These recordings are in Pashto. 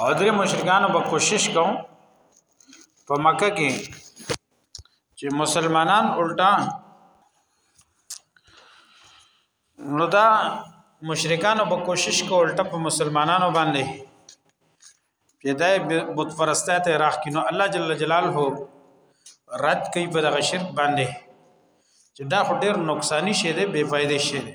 او درې مشرکانو به کوشش کوم په مکه کې چې مسلمانان الټا نو دا مشرکانو به کوشش کو الټا په مسلمانانو باندې چې دا بت پرسته ته راخ کینو الله جل جلاله رد کوي په دغه شرک باندې چې دا خو ډیر نقصانی شی دی بے فائدې شی دی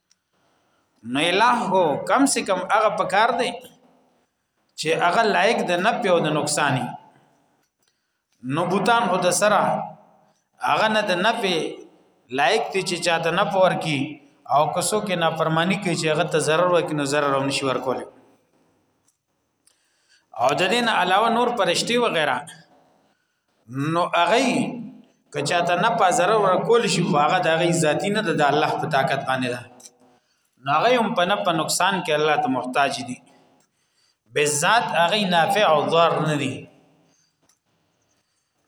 نو اله هو کم سه کم هغه پکار دی چې هغه لایق د نه پیو د نقصانی نو بوتان هو د سره هغه نه د نه پی لایق دی چې چاته نه پور کی او کسو کې نافرمانی کوي چې هغه ته zarar وکړي نو zarar هم نشي ورکول او د دین علاوه نور پرشتي و غیره نو هغه که چاته نه په zarar ورکول شي خو هغه د غي ذاتی نه د الله په طاقت باندې ده نو هغه هم په نه په نقصان کې الله ته محتاج دي بالذات هغه نافع او ضار نه دي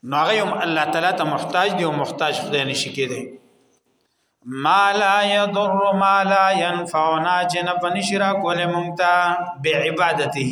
نو هغه هم الله تعالی ته محتاج دي او محتاج خدای نشي کېدی ما لا يضر ما لا ينفعنا جن بنشرا کول مونږ ته بعبادته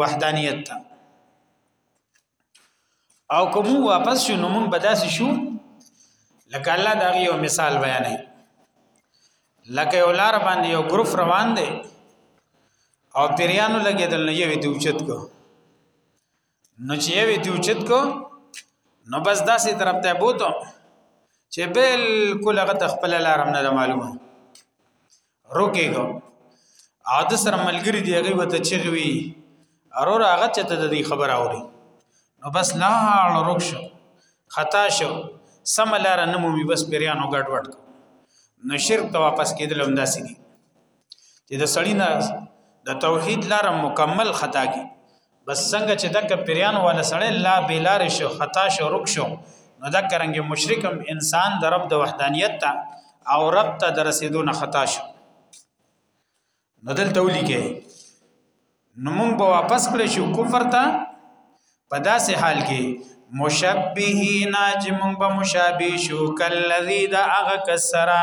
وحدانیت ته او کوم واپس شو نو مونږ بداس شو لکه الله دا یو مثال بیانې لکه یو لار باندې یو ګروپ روان دی او پیرانو لګیدل نه یوې دوچت کو نو چې یوې دوچت کو نو بس داسې طرف ته بوته چې بالکل هغه خپل لارم نه معلومه روکېګو او د سره ملګری دی هغه وته چغوي ارور هغه چې ته د دې خبر اوري نو بس لا روک شو خطا شو سم لار نه مومي بس پیرانو ګډ وډ نو شرک ته واپس کېدل هم داسې دي چې د سړی نه د توحید لار مکمل خطا کی بس څنګه چې دک پیران والا سړی لا بیلار شو خطا شو رک شو نو دک رنګ مشرکم انسان د رب د وحدانیت ته او رب ته د رسیدو نه خطا شو نو دلته ولیکه نو مونږ به واپس کړی شو کفر ته په داسې حال کې مشبهینا چې مونږ به مشابه شو کلذي د هغه کسره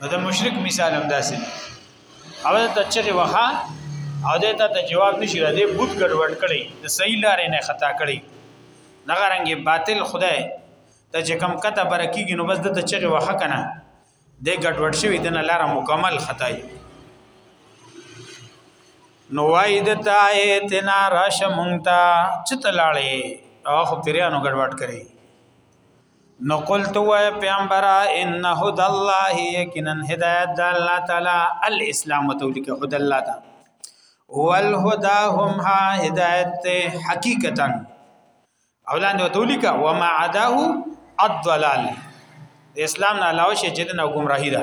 نو د مشرک مثال هم داسې او ته چغه وها او د ته ته جواب نشي را دي بوت ګډوډ کړي د صحیح لارې نه خطا کړي دغه رنګ باطل خدای ته چې کم کته برکیږي نو بس د ته چغه وها کنه د ګډوډ شوی د نه لار مکمل خطای نو وای د تای تنا راش مونږ ته چتلاړې او خو پیرانو ګډوډ کړي نو قلت و پیغمبر ان هد الله یقینا هدایت د الله تعالی الاسلام تولیک هد الله تا والهدى هم ها هدایت حقیقتا اولان د تولیک و ما عداه الضلال اسلام نه علاوه شي چې د گمراهی ده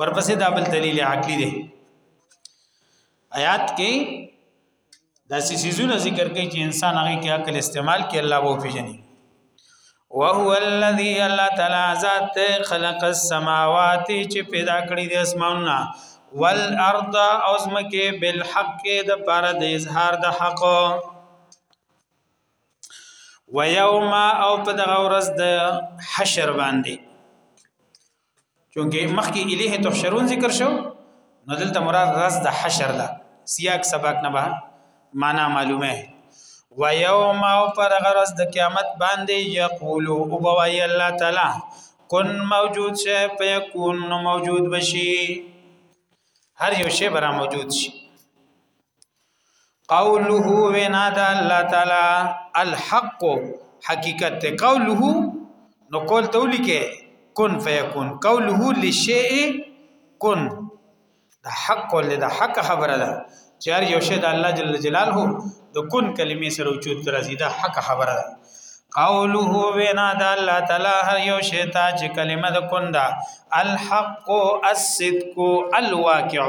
ورپسې دا بل دلیل عقلی دی آیات کې دا سيزونه ذکر کوي چې انسان هغه کې عقل استعمال کې الله وو پیژني وهو الذي الله تعالی ذات خلق السماوات چې پیدا کړی د اسمانونه والارض او زمکه بالحق د پر د اظهار د حق ويوم او په دغه ورځ د حشر باندې چونکه مخکې الیه تحشرون ذکر شو نو دلته مراد رز د حشر ده سیاق سبق نه به معنا معلومه و یوم او پر غرض د قیامت باندې یقولو او بوای الله تعالی کن موجود شه فیکون موجود بشي هر یو شی برا موجود شي قوله ونا د الله تعالی الحق حقیقت ته قوله نو قول ته ولیکه کن فیکون قوله لشیء کن د حق ول د حق خبره ده چې هر یو شی د الله جل جلاله د کن کلمې سره وجود راځي دا حق خبره ده قوله وینا د الله تعالی هر یو شی ته چې کلمه د کن ده الحق الصدق الواقع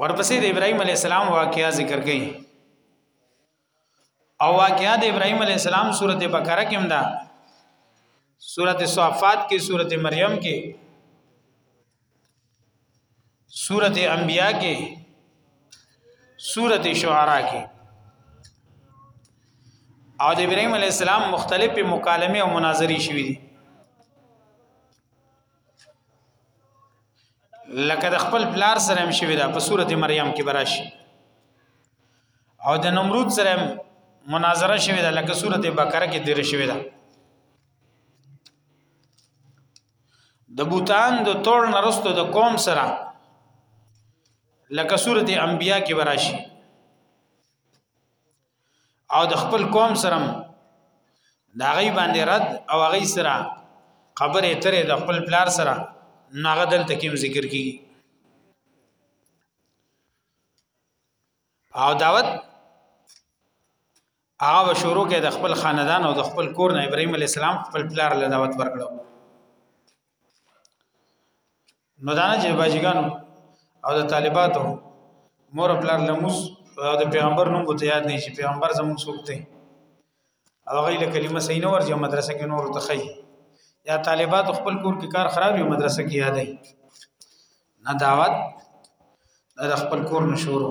ورپسې د ابراهيم عليه السلام واقعیا ذکر کړي او واقعیا د ابراهيم عليه السلام سورته بقره کې هم ده سورته صافات کې سورته مریم کې سورته انبیاء کې سورته شعراء کې او د ابراهيم عليه السلام مختلفې مکالمه او مناظري شوې دي لکه د خپل پلار سره هم شوی دا په سورته مریم کې براشي او د نمرود سره مناظره شوی دا لکه سورته بقره کې دیر شوی دا د بوتان د تور نرستو د قوم سره لکه سورته انبیاء کې براشي او د خپل قوم سره دا غي باندې رد او غي سره خبره ترې د خپل پلار سره ناغه دلته کې ذکر کی او دعوت هغه شروع کې د خپل خاندان او د خپل کور نه ابراهيم عليه السلام خپل پلار له دعوت ورکړو نو دا نه چې باجګانو او د طالباتو مور خپل لموس او د پیغمبر نوم ته یاد نه شي پیغمبر زموږ څوک دی او غي له کلمه صحیح نه ورځي مدرسې کې نور ته خي یا طالبات خپل کور کې کار خراب یو مدرسې کې یادای نه دعوت د خپل کور نشورو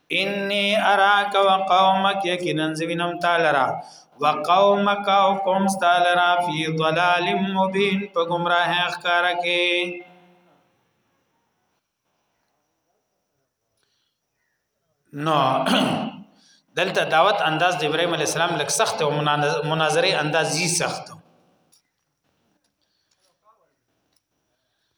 انی اراک وقومک یقینا زوینم تعالی وقومک او قوم تعالی را فی ضلال مبین په گمراه اخکار کې نو دلته دعوت انداز د ابراهيم عليه السلام لک سخت او مناظره انداز یې سخت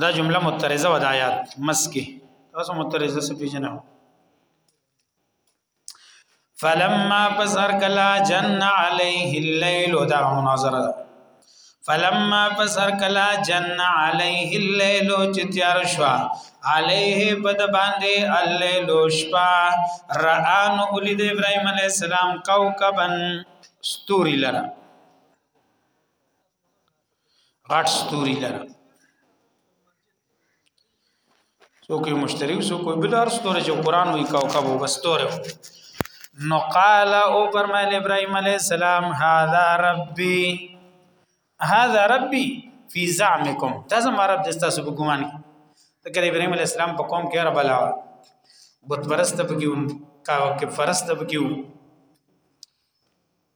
دا جمله مترزه و د آیات مسکی تاسو مترزه څه پیژنئ فلما پسر کلا جن علیه الليل دا مناظره ده فلما پسر کلا جن علیه الليل چې تیار شو علیه بد باندې الليل شپا رآن ولید ابراهيم عليه السلام کوكبن استوري لرا غټ ستوري لره څوک یو مشتری څوک یو بل ارستوره چې قران وی کوكب وبستوره نو قال او فرمایل ابراهيم عليه السلام هذا ربي هذا ربي في زعمكم تاسو ما رب دستا سو ګمان تکر ابراهيم عليه السلام په قوم کې رب لا بت پرست بګيو کا کې فرست بګيو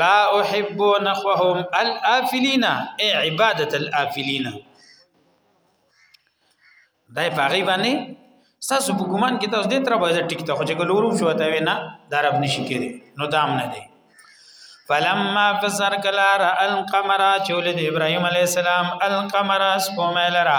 لا احب نخوهم الافلین ای عبادت الافلین دای په غي باندې ساسو په ګمان کې تاسو دې تر بازه ټیک ته خو چې ګلورو شو ته وینا دارب نشي کېږي نو دام نه دی فلما فسر کلا را القمر چول د ابراهيم عليه السلام القمر سپوملرا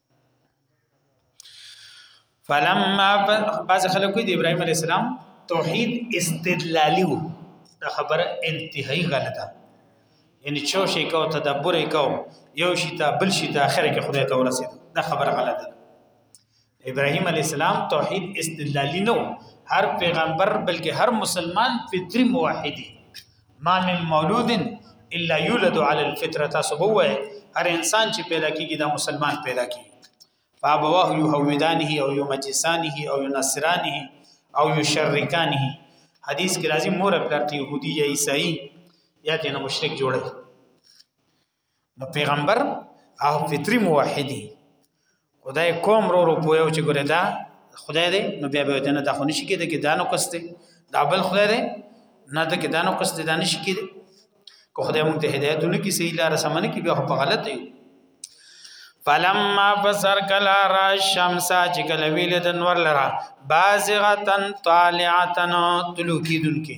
فلما بعض خلکو د ابراهيم عليه السلام توحید استدلالی وو دا خبره انتهایی غلطه یعنی چو شي کو تدبر کو یو شي ته بل شي ته اخر کې خدای ته ورسید دا خبره غلطه ابراهيم عليه السلام توحید استدلالی نو هر پیغمبر بلکې هر مسلمان فطری موحدی ما من مولود الا یولد علی الفطره تاسو بوه هر انسان چې پیدا کیږي دا مسلمان پیدا کیږي فابواه یهودانه او یمجسانه او ینصرانه او یشرکانه حدیث کې راځي مور پلار ته يهودي یا عیسائی یا ته مشرک جوړي نو پیغمبر او فطری موحدی خدای کوم رو رو پویو چې ګره دا خدای دې نو بیا به دنه دا خو نشي کېده کې دانو کسته دا بل خدای دې نه ته کې دانو کسته دا نشي کېده کو خدای مونږ ته هدایت نه کی صحیح لار سمنه کی بیا په غلط یو فلما بصر کلا را الشمس چې کله ویل د نور لرا بازغتن طالعتن طلوع کیدونکې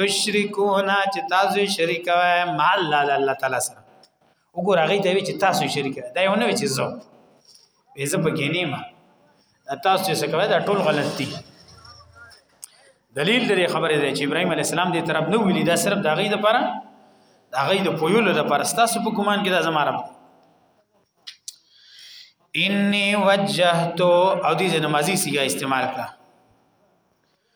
تشرکونا چې تاسو شریک وای ما الله د الله تعالی سره وګور هغه ته وی چې تاسو شریک وای دا یو نه وی چې زو ایزه پکې نه ما تاسو چې څه کوي دا ټول غلط دي دلیل دې خبره ده چې ابراهيم عليه السلام دې طرف نه ویلی دا صرف دا غي د پره دا غي د پویلو د پره تاسو په ګمان کې دا زماره انی وجهتو او دې نمازی سیګه استعمال کړه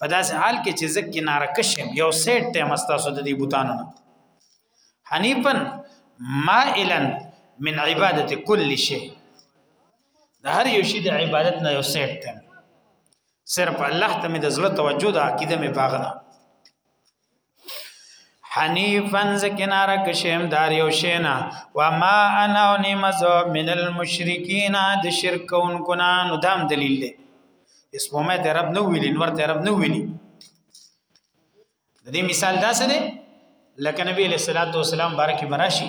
په داسې حال کې چې زه کناره کشم یو سیټ ته مستاسو د دې بوتانو نه حنیفن مائلن من عبادت کل شی د هر یو شی د عبادت نه یو سیټ ته صرف الله ته مې د زړه توجه ده عقیده مې باغ ده حنیفن ز کناره کشم دار یو شینا و ما انا و نیمز من المشرکین د شرک کون کنا نو دام دلیل دی اسمه ته رب نو ویلی نور ته رب نو ویلی د دې مثال دا څه دی لکه نبی علیہ الصلوۃ والسلام بارکی براشي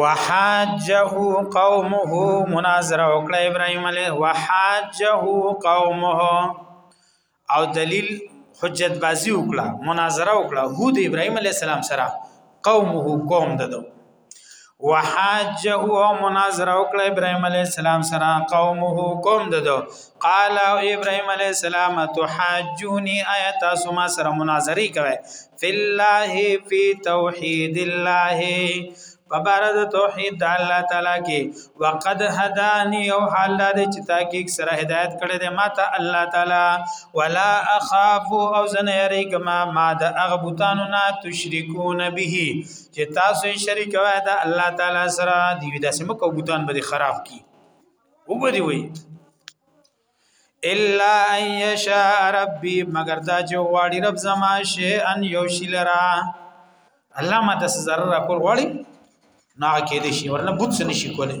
وحاجه قومه مناظره وکړه ابراهيم عليه وحاجه قومه او دلیل حجت بازی وکړه مناظره وکړه هود ابراهيم عليه السلام سره قومه قوم ددو وحاجه او مناظره وکړه ابراهيم عليه السلام سره قومه قوم ددو قال او ابراهيم عليه السلام تحاجوني ايت تاسو ما سره مناظري کوي في الله في توحيد الله فبارد توحید د الله تعالی کې وقد هداني او حال د چې تحقیق سره هدایت کړي د ماته الله تعالی ولا اخاف او زنه یریګما ما د اغبوتانو نه تشریکون به چې تاسو یې شریک وای دا الله تعالی سره دی داسې مکو بوتان به خراب کی وګوري وي الا ان یشاء ربی مگر دا چې غواړي رب زما شی ان یو شی لرا الله ما د ذره کول غواړي نه کې دي شي ورنه بوت څه نشي کولای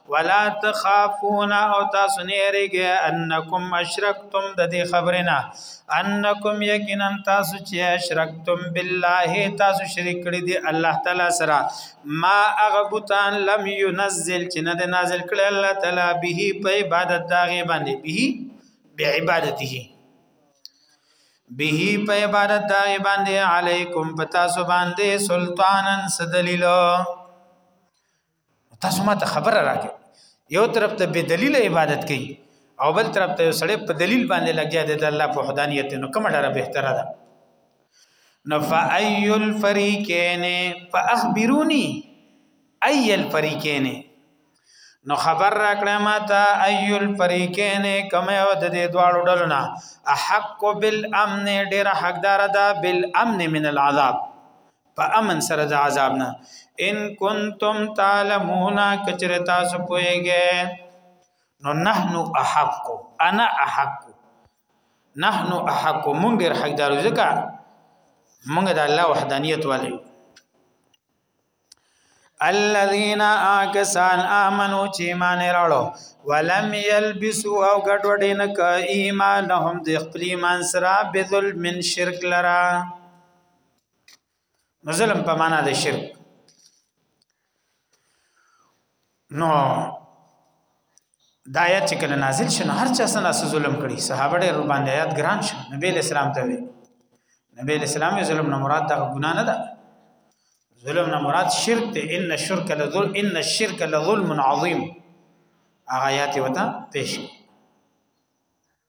ولا تخافون او تاسو نه یریږئ انکم اشرکتم د دې خبرنا انکم یقینا تاسو چې اشرکتم بالله تاسو شریک کړی دی الله تعالی سره ما اغبطان لم ينزل چې نه نازل کړی الله تعالی به په عبادت داغه باندې به به عبادته به په عبادت داغه باندې علیکم پتا سو باندې سلطانن سدلیلو تاسو ما ته خبره راکې یو طرف ته به دلیل عبادت کوي او بل طرف ته سړی په دلیل باندې لګیا دی د الله په وحدانیت نو کومه ډاره بهتره ده نو فای الفریقین فاخبرونی ای الفریقین نو خبر را کړه ما ته ای الفریقین کومه او د دې دواړو ډلو نه احق بالامن ډیر حقدار ده بالامن من العذاب په امن سره د عذاب نه ان کنتم تعلمون کچر تاسو پويږئ نو نحن احق انا احق نحن احق مونږ ډېر حقدار ځکه مونږ د الله وحدانيت والي الذين اكسان امنوا چې ایمان راړو ولم يلبسوا او ګډوډ نه ک ایمانهم د خپل ایمان سره بذل من شرک لرا نو ظلم په معنا د شرک نو دا آیات چې کله نازل شنه هر چا سره ظلم کړي صحابه ډېر باندې آیات ګران شو نبی اسلام ته وی نبی اسلام یې ظلم نه مراد دا ګناه نه ده ظلم نه مراد شرک ته ان الشرک لذل ان الشرک لظلم عظیم هغه آیات وته پېښ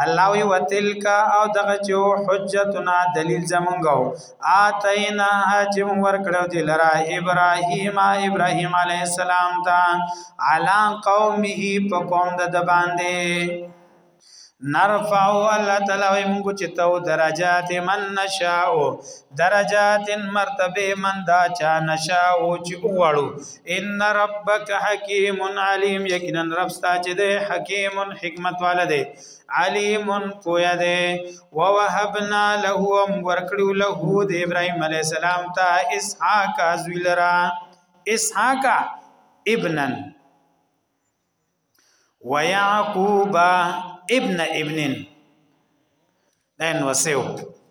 الله وی وتلک او دغه چو حجتنا دلیل زمونږو اتینا چې مونږ ورکړو دی لرا ابراهیم ابراهیم علی السلام تا علا قومه په قوم د باندې نرفعو الله تعالی وی مونږ چې تو درجات من نشاء درجات مرتبه من دا چا نشا او چې وغړو ان ربک حکیم علیم یقینا رب ستا چې ده حکیم حکمت والا ده علیم پویا ده ووهبنا له ورکړو له د ابراهیم علی السلام ته اسحاق ازویلرا اسحاق ابنن ويعقوب ابن ابن دین وسیو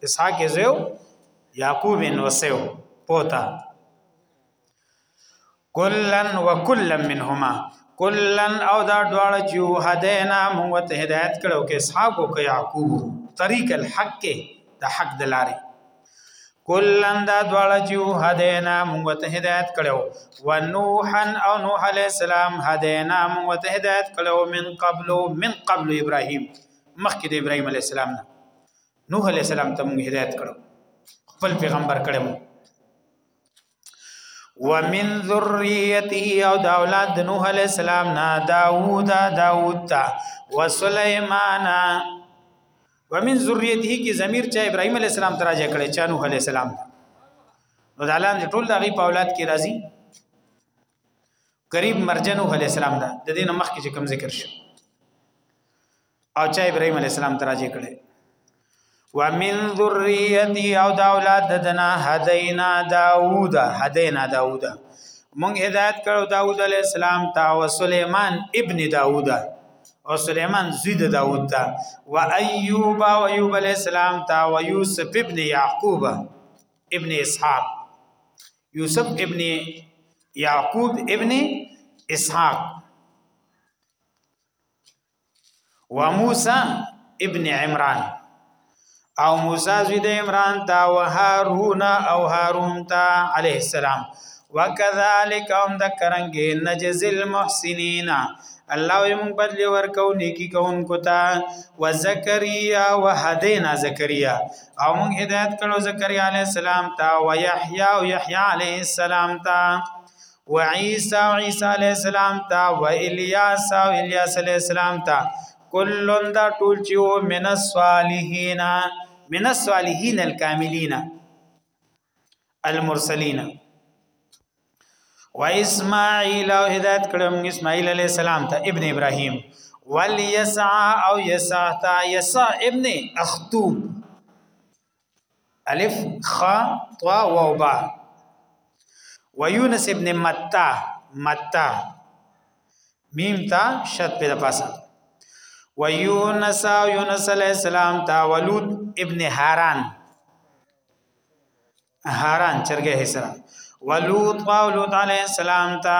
اسحاق زیو یعقوب ان وسیو پوتا کلن وکلن منهما کلن او دا دواړه جو هدینا موږ ته هدایت کړو کې اسحاق او کې یعقوب طریق الحق د حق دلاري کلن دا دواړه چې هدینا موږ ته هدایت کړو و نوحن او نوح علی السلام هدینا موږ ته هدایت کړو من قبل من قبل ابراهیم مخکې د ابراهیم علی السلام نه نوح علی السلام ته موږ هدایت کړو خپل پیغمبر کړو ومن ذریته او د اولاد د نوح علی السلام نه داوود داوود تا وسليمان ومن ذریته کی ضمیر چا ابراهیم علی السلام تراجه کړي چا نوح علی السلام نو دالان ټول دغه په اولاد کې راځي قریب مرجع نوح علی السلام ده د دې مخکې چې کوم ذکر شو او چا ابراهيم عليه السلام تراجه کړي ومن ذريتي او دا اولاد دنا هدينا داوود هدينا داوود مونږ هدایت کړو داوود عليه السلام تا او سليمان ابن داوود او سليمان زید داوود تا و ايوب او ايوب عليه السلام تا و يوسف ابن يعقوب ابن اسحاق یوسف ابن یعقوب ابن اسحاق و موسی ابن عمران او موسی زوی د عمران تا و هارون او هارون تا علیه السلام وکذالک هم د کرنګې نجزل محسنین الله یې موږ بدل ورکو نیکی کوونکو ته و زکریا و هدینا زکریا او موږ هدایت کړو زکریا علی السلام ته او یحیی او یحیی علی السلام ته و عیسی او عیسی علی السلام ته و الیاس او الیاس علی السلام ته کلون دا ټول چې او من الصالحین من الصالحین الکاملین المرسلین و اسماعیل او هدایت کړم اسماعیل علی السلام ته ابن ابراهیم وليسع او يسع تا يسع ابن اخطوب الف خ طا واو با ويونس ابن متا متا میم تا شد په پاسه ويونس او يونس عليه السلام تا ولود ابن هاران هاران چرګه حسرا ولوط قولوط علیہ السلام تا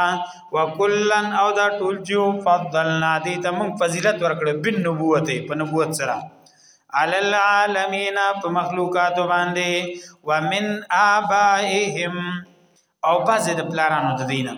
وکلن او دا ټول جو فضلنا دی ته موږ فضیلت ورکړو بن نبوت په نبوت سره علی العالمین په مخلوقات باندې ومن آبائهم او باز د پلارانو د دینه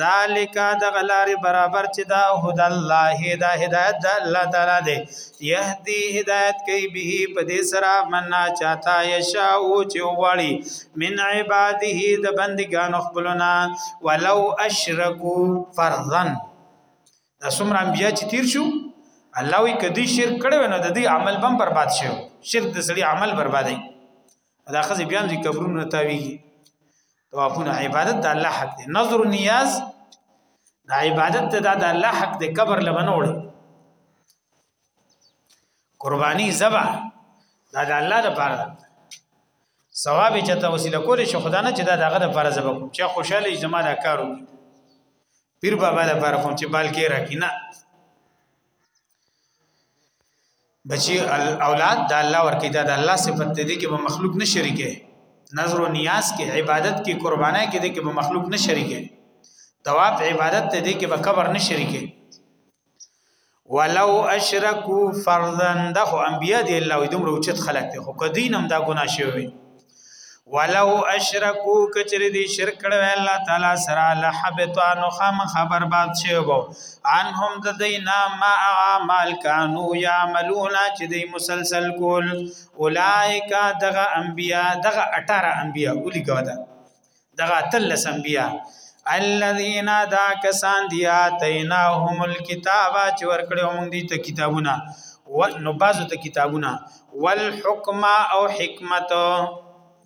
ذالک د غلار برابر چې دا هد الله دا هدایت د الله تعالی دی يهدي هدایت کوي به په دې سره مننا چاته یشا او چې وړي من عباده د بندګانو خپلنا ولو اشرکو فرضا دا څومره انبیا چې تیر شو الله وی کدی شرک کړو نو د دې عمل بم برباد شو شرک د سړي عمل بربادای دا خزه بیا د قبرونو نه تاویږي طوافونه عبادت د الله حق دی نظر نیاز د عبادت د د الله حق دی قبر لبنه وړي قرباني زبا دا د الله لپاره ده ثواب چې ته وسیله کولې شو خدای نه چې دا دغه لپاره زبا کوم چې خوشاله زما دا کارو پیر بابا لپاره کوم چې بال کې راکینه بچي اولاد د الله ورکی دا د الله صفت دي کې به مخلوق نه شریکه نظر او نیاز کې عبادت کې قربانای کې دي کې به مخلوق نه شریکه تواب عبادت ته دي کې به قبر نه شریکه ولو اشرکو فرضا دغه انبیا دی الله دومره اوچت خلق دی خو کدینم دا ګنا شوی ولو اشرکو کچری دی شرک کړو الله تعالی سره لحبطان خام خبر باد شی وو انهم د دینا ما اعمال کانو یعملون چې دی مسلسل کول اولائک دغه انبیا دغه 18 انبیا اولی ګودا دغه تلس انبیا الذين دا کسان دی اتیناهم الكتاب چې ورکړو موږ دي ته کتابونه و نو بازو ته کتابونه والحکم او حکمت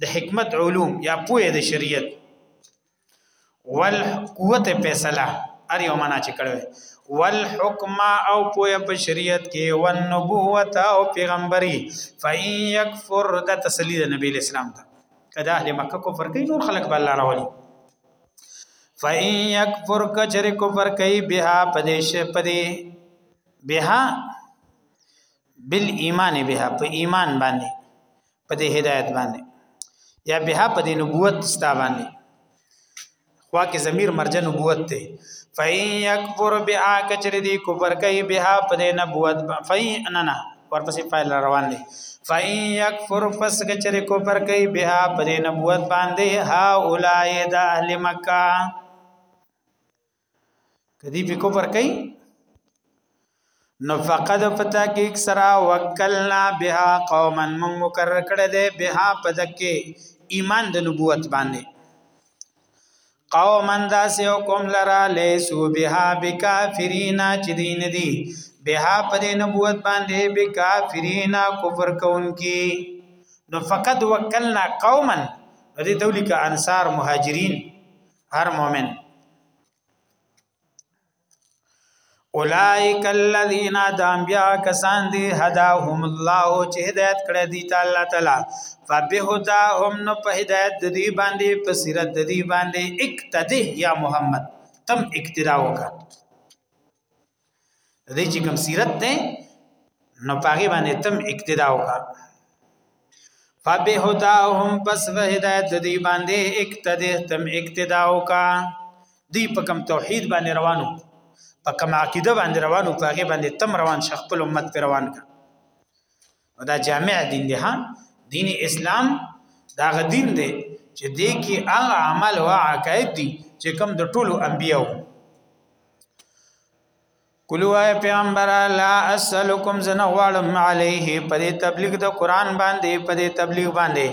د حکمت علوم یا پوهه د شریعت والقوت فیصله ار یو معنا چې کړو والحکم او پوهه په شریعت کې والنبوت او پیغمبري فإن يكفر د تسلید نبی اسلام ته کدا اهل مکه کفر کوي نور خلق به الله راولي فإن يكفر كجر كفر کوي بها پدیش پدی بها بالایمان بها په ایمان باندې په دې هدایت باندې یا بها په دې نبوت ستا باندې خوا کې ضمیر مرجع نبوت ته فین یکفر بها کچر دی کفر کوي بها پر نبوت فین نه نه ورپسې فایل روان دی فین یکفر پس کچر کفر کوي بها پر نبوت باندې ها اولای د اهل مکه کدی په کفر کوي نو فقد پتا کې اکثرا وکلنا بها قوما من مقرر کړه دې بها پدکه ایمان د نبوت باندې قوما داس یو قوم لرا لیسو بها بکافرینا چې دین دی بها پر نبوت باندې بکافرینا کفر کوونکی نو فقد وکلنا قوما دې تولیک انصار مهاجرین هر مؤمن اولائک الذین دانبیا کسان دی هداهم الله چې هدایت کړی دی تعالی تعالی فبهداهم نو په هدایت د دی باندې په سیرت د دی باندې اقتدی یا محمد تم اقتدا وکړه دې چې کوم سیرت ده نو پاګې باندې تم اقتدا وکړه فبهداهم پس په هدایت دې باندې اقتدا تم اقتدا وکړه دې په کوم توحید باندې روانو په کوم عقیده باندې روانو پاګې باندې تم روان شخص خپل امت پر روان کړه نو دا جامع دین دی ها دین اسلام دا غ دین دی چې دې کې هغه عمل او عقاید دي چې کوم د ټولو انبیو کلو اے پیغمبر لا اسلکم زن غوالم علیه پر تبلیغ د قران باندې پر تبلیغ باندې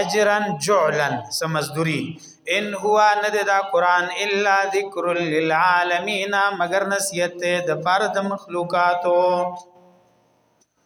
اجرن جعلن سمزدوری ان هو ند دا قران الا ذکر للعالمین مگر نصیحت د فرد مخلوقاتو